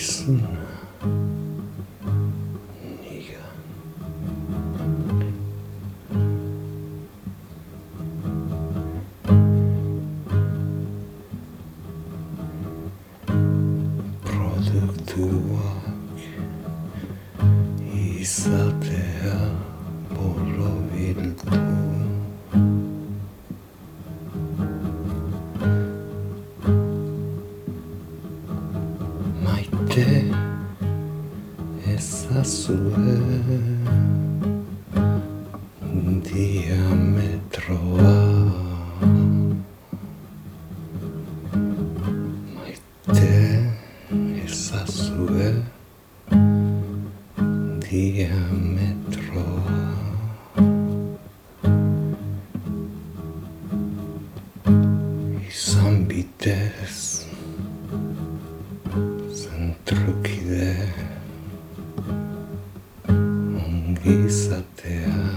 Nächsten. Isate a bolo que esa sube día me troba maite esa sube un día me troba y son bitez izatea. Mm.